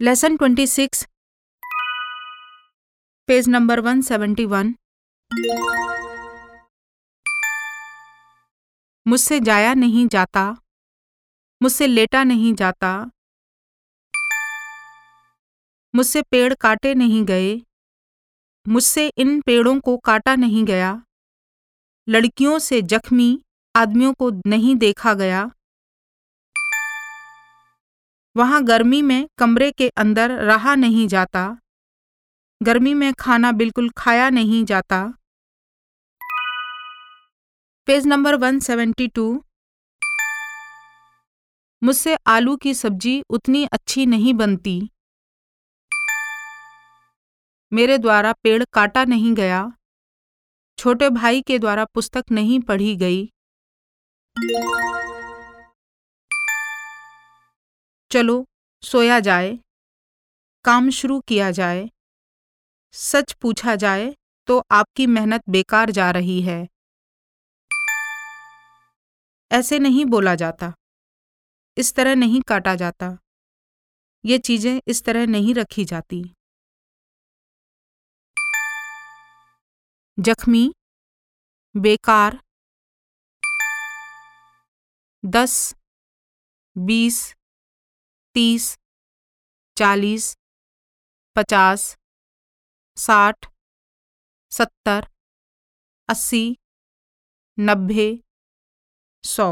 Lesson twenty six page number one seventy one मुझसे जाया नहीं जाता। मुझसे लेटा नहीं जाता। मुझसे पेड़ काटे नहीं गए। मुझसे इन पेड़ों को काटा नहीं गया। लड़कियों से जख्मी आदमियों को नहीं देखा गया। वहाँ गर्मी में कमरे के अंदर रहा नहीं जाता। गर्मी में खाना बिल्कुल खाया नहीं जाता। पेज नंबर 172 मुझसे आलू की सब्ज़ी उतनी अच्छी नहीं बनती। मेरे द्वारा पेड़ काटा नहीं गया। छोटे भाई के द्वारा पुस्तक नहीं पढ़ी गई। चलो, सोया जाए। काम शुरू किया जाए। सच पूछा जाए तो आपकी मेहनत बेकार जा रही है। ऐसे नहीं बोला जाता। इस तरह नहीं काटा जाता। ये चीज़ें इस तरह नहीं रखी जाती। जख्मी बेकार दस बीस तीस चालीस पचास साठ सत्तर अस्सी नब्बे सौ।